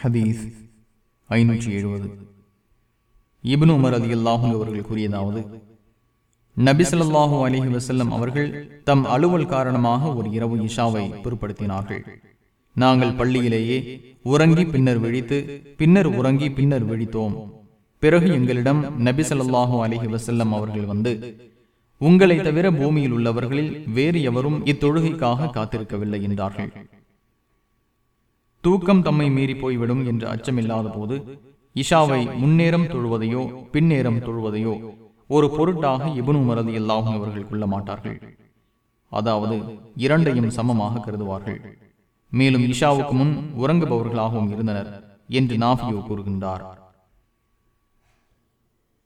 ஹதீஸ் ஐநூற்றி எழுபது. இப்னு உமர் அதி அல்லாஹூ அவர்கள் கூறியதாவது நபிசல்லாஹூ அலிஹி வசல்லம் அவர்கள் தம் அலுவல் காரணமாக ஒரு இரவு இஷாவை பொருட்படுத்தினார்கள். நாங்கள் பள்ளியிலேயே உறங்கி பின்னர் விழித்து பின்னர் உறங்கி பின்னர் விழித்தோம். பிறகு எங்களிடம் நபிசல்லாஹூ அலிஹி வசல்லம் அவர்கள் வந்து உங்களை தவிர பூமியில் உள்ளவர்களில் வேறு எவரும் இத்தொழுகைக்காக காத்திருக்கவில்லை என்றார்கள். தூக்கம் தம்மை மீறி போய்விடும் என்று அச்சமில்லாத போது இஷாவை முன்னேறம் தொழுவதையோ பின்னேறம் தொழுவதையோ ஒரு பொருட்டாக இபுனு மரதி எல்லாகும் அவர்கள் கொள்ள மாட்டார்கள். அதாவது இரண்டையும் சமமாக கருதுவார்கள். மேலும் இஷாவுக்கு முன் உறங்குபவர்களாகவும் இருந்தனர் என்று நாஃபியோ கூறுகின்றார்.